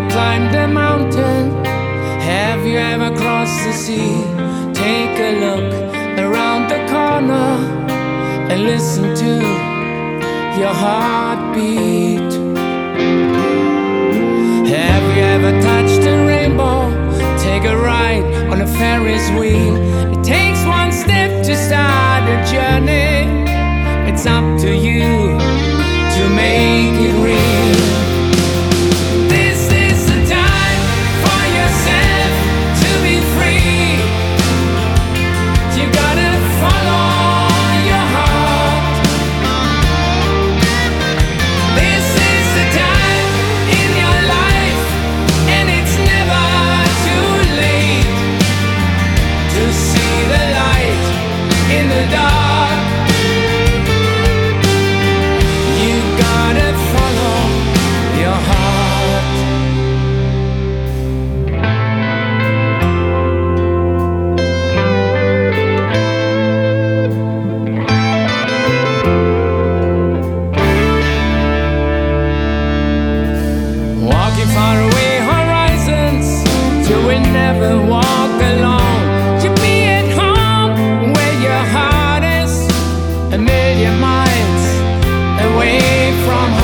ever climbed a mountain? Have you ever crossed the sea? Take a look around the corner and listen to your heartbeat. Have you ever touched a rainbow? Take a ride on a Ferris wheel. away from home.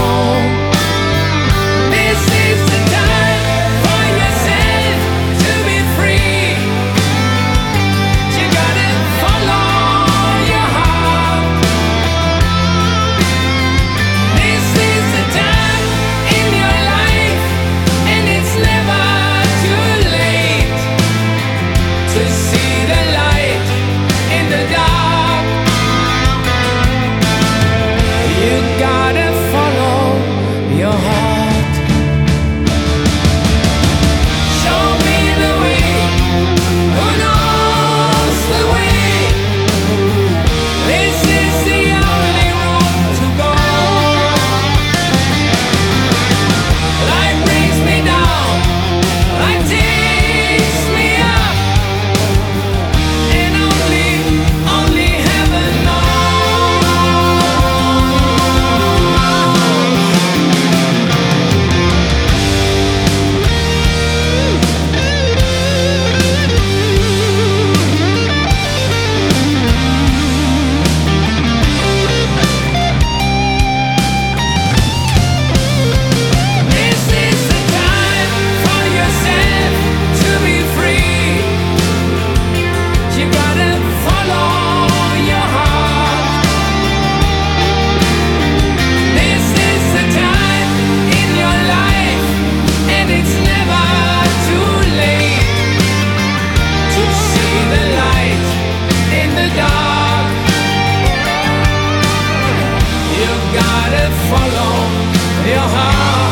had it. Your heart.